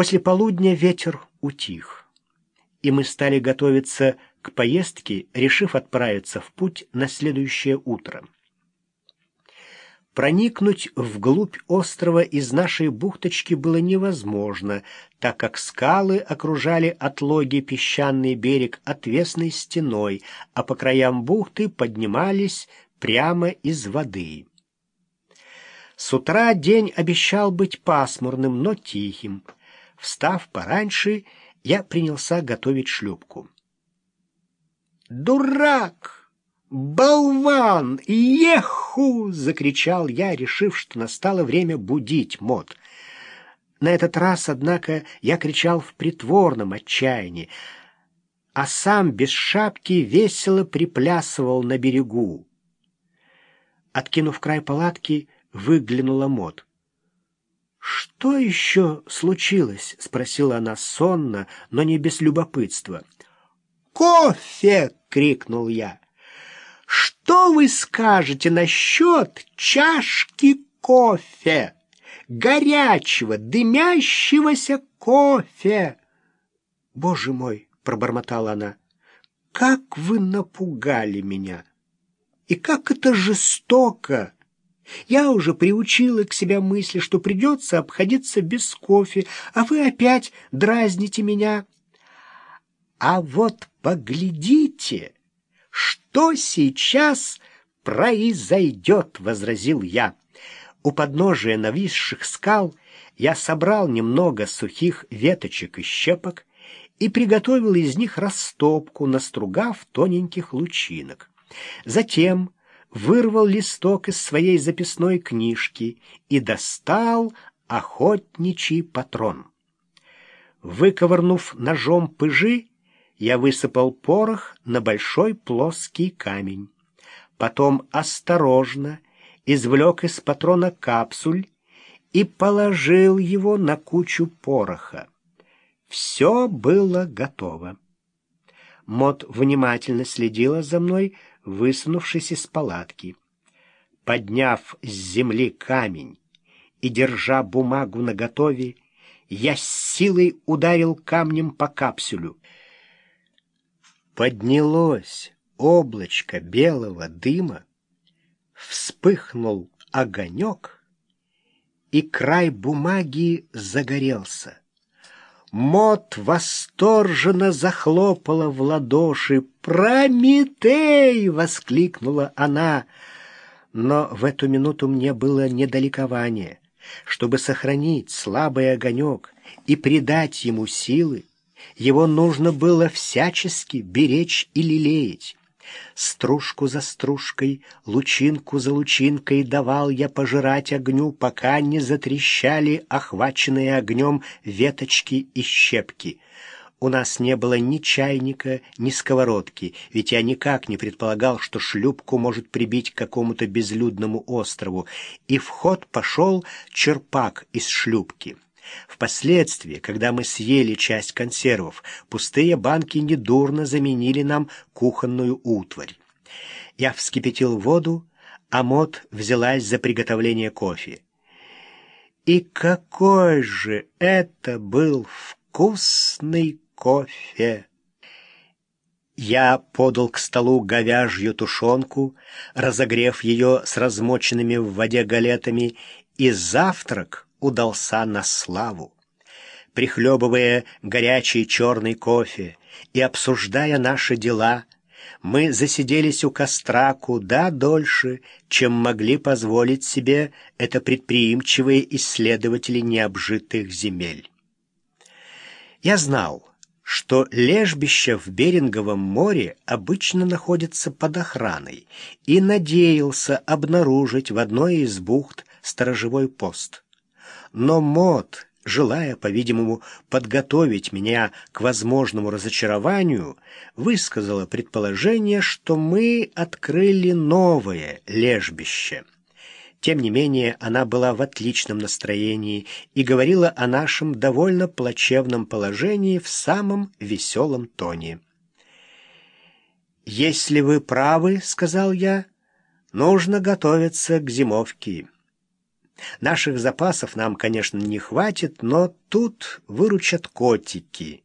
После полудня ветер утих, и мы стали готовиться к поездке, решив отправиться в путь на следующее утро. Проникнуть вглубь острова из нашей бухточки было невозможно, так как скалы окружали отлоги песчаный берег отвесной стеной, а по краям бухты поднимались прямо из воды. С утра день обещал быть пасмурным, но тихим. Встав пораньше, я принялся готовить шлюпку. «Дурак! Болван! Еху!» — закричал я, решив, что настало время будить мод. На этот раз, однако, я кричал в притворном отчаянии, а сам без шапки весело приплясывал на берегу. Откинув край палатки, выглянула Мот. «Что еще случилось?» — спросила она сонно, но не без любопытства. «Кофе!» — крикнул я. «Что вы скажете насчет чашки кофе? Горячего, дымящегося кофе!» «Боже мой!» — пробормотала она. «Как вы напугали меня! И как это жестоко!» Я уже приучила к себя мысли, что придется обходиться без кофе, а вы опять дразните меня. А вот поглядите, что сейчас произойдет, — возразил я. У подножия нависших скал я собрал немного сухих веточек и щепок и приготовил из них растопку, настругав тоненьких лучинок. Затем вырвал листок из своей записной книжки и достал охотничий патрон. Выковырнув ножом пыжи, я высыпал порох на большой плоский камень. Потом осторожно извлек из патрона капсуль и положил его на кучу пороха. Все было готово. Мот внимательно следила за мной, высунувшись из палатки. Подняв с земли камень и держа бумагу наготове, я с силой ударил камнем по капсулю. Поднялось облачко белого дыма, вспыхнул огонек, и край бумаги загорелся. Мот восторженно захлопала в ладоши. «Прометей!» — воскликнула она. Но в эту минуту мне было недалекование. Чтобы сохранить слабый огонек и придать ему силы, его нужно было всячески беречь и лелеять. Стружку за стружкой, лучинку за лучинкой давал я пожирать огню, пока не затрещали охваченные огнем веточки и щепки. У нас не было ни чайника, ни сковородки, ведь я никак не предполагал, что шлюпку может прибить к какому-то безлюдному острову, и в ход пошел черпак из шлюпки. Впоследствии, когда мы съели часть консервов, пустые банки недурно заменили нам кухонную утварь. Я вскипятил воду, а Мот взялась за приготовление кофе. И какой же это был вкусный кофе! Я подал к столу говяжью тушенку, разогрев ее с размоченными в воде галетами, и завтрак удался на славу. Прихлебывая горячий черный кофе и обсуждая наши дела, мы засиделись у костра куда дольше, чем могли позволить себе это предприимчивые исследователи необжитых земель. Я знал, что лежбища в Беринговом море обычно находятся под охраной, и надеялся обнаружить в одной из бухт сторожевой пост. Но Мот, желая, по-видимому, подготовить меня к возможному разочарованию, высказала предположение, что мы открыли новое лежбище. Тем не менее, она была в отличном настроении и говорила о нашем довольно плачевном положении в самом веселом тоне. «Если вы правы, — сказал я, — нужно готовиться к зимовке». Наших запасов нам, конечно, не хватит, но тут выручат котики.